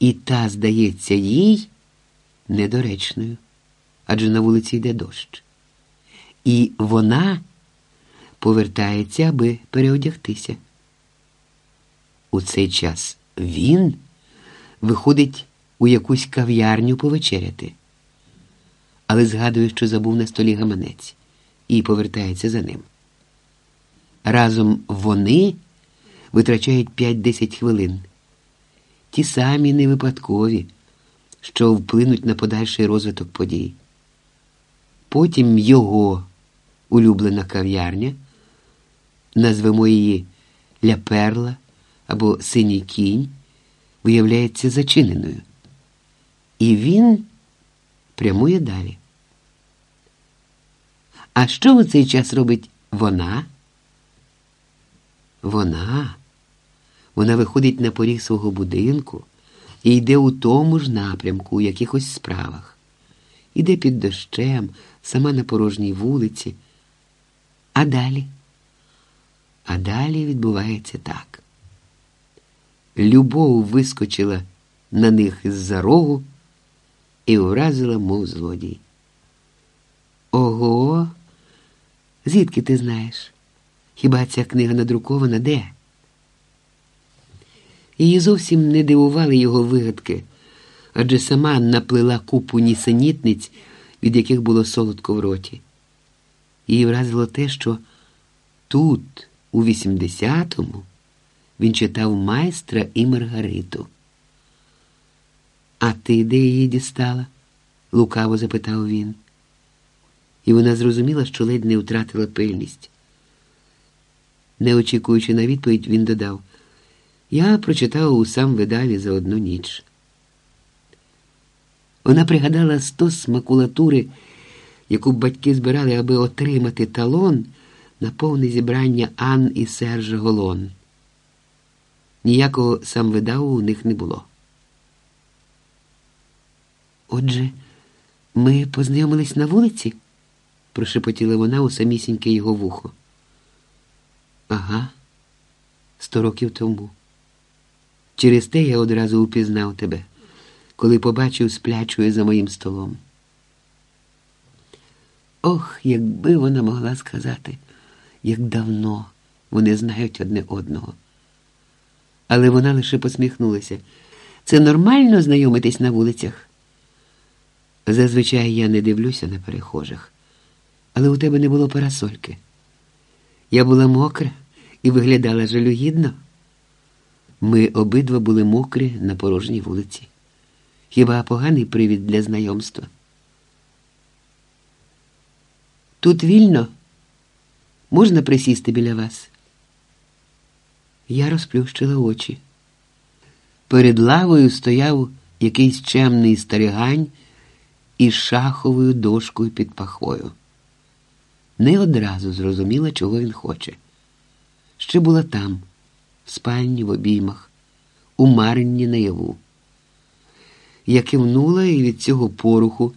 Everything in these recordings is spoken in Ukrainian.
і та здається їй недоречною, адже на вулиці йде дощ. І вона повертається, аби переодягтися. У цей час він виходить у якусь кав'ярню повечеряти, але згадує, що забув на столі гаманець, і повертається за ним. Разом вони витрачають 5-10 хвилин, ті самі невипадкові, що вплинуть на подальший розвиток подій. Потім його улюблена кав'ярня, назвемо її Ля Перла або Синій кінь, виявляється зачиненою. І він прямує далі. А що у цей час робить вона? Вона. Вона виходить на поріг свого будинку і йде у тому ж напрямку, у якихось справах. Іде під дощем, сама на порожній вулиці. А далі? А далі відбувається так. Любов вискочила на них з-за рогу і вразила, мов злодій. Ого, звідки ти знаєш? Хіба ця книга надрукована де? Її зовсім не дивували його вигадки, адже сама наплила купу нісенітниць, від яких було солодко в роті. Її вразило те, що тут, у 80-му, він читав майстра і Маргариту. А ти де її дістала? лукаво запитав він. І вона зрозуміла, що ледь не втратила пильність. Не очікуючи на відповідь, він додав Я прочитав у сам видаві за одну ніч. Вона пригадала стос макулатури, яку батьки збирали, аби отримати талон на повне зібрання Ан і Сержа Голон. Ніякого сам видаву у них не було. Отже, ми познайомились на вулиці? прошепотіла вона у самісіньке його вухо. Ага, сто років тому. Через те я одразу упізнав тебе, коли побачив сплячою за моїм столом. Ох, якби вона могла сказати, як давно вони знають одне одного. Але вона лише посміхнулася. Це нормально знайомитись на вулицях? Зазвичай я не дивлюся на перехожих, але у тебе не було парасольки. Я була мокра і виглядала жалюгідно. Ми обидва були мокрі на порожній вулиці. Хіба поганий привід для знайомства? Тут вільно можна присісти біля вас? Я розплющила очі. Перед лавою стояв якийсь чемний старигань із шаховою дошкою під пахвою. Не одразу зрозуміла, чого він хоче. Ще була там, спальні в обіймах, у маренні наяву. Я кивнула і від цього поруху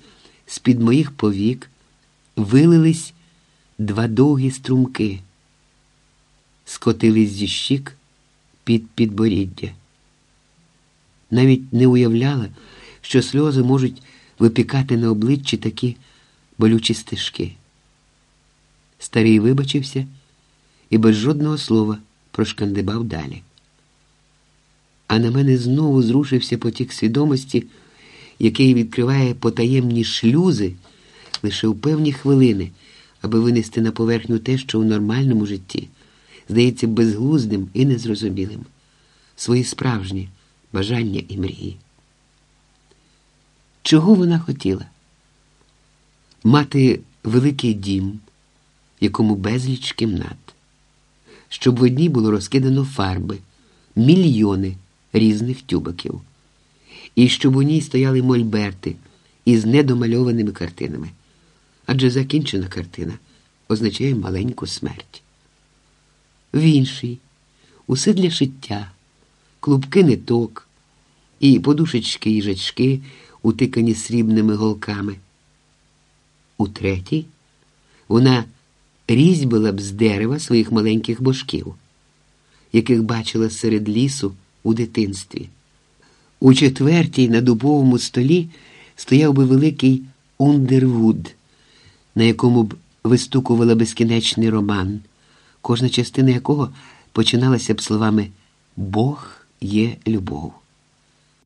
з-під моїх повік вилились два довгі струмки, скотились зі щік під підборіддя. Навіть не уявляла, що сльози можуть випікати на обличчі такі болючі стежки. Старий вибачився і без жодного слова прошкандибав далі. А на мене знову зрушився потік свідомості, який відкриває потаємні шлюзи лише у певні хвилини, аби винести на поверхню те, що у нормальному житті здається безглуздим і незрозумілим, свої справжні бажання і мрії. Чого вона хотіла? Мати великий дім, якому безліч кімнат, щоб в одній було розкидано фарби, мільйони різних тюбаків, і щоб у ній стояли мольберти із недомальованими картинами. Адже закінчена картина означає маленьку смерть. В іншій усе для шиття, клубки ниток і подушечки їжачки утикані срібними голками. У третій вона різьбила б з дерева своїх маленьких божків, яких бачила серед лісу у дитинстві. У четвертій на дубовому столі стояв би великий Ундервуд, на якому б вистукувала безкінечний роман, кожна частина якого починалася б словами Бог є любов.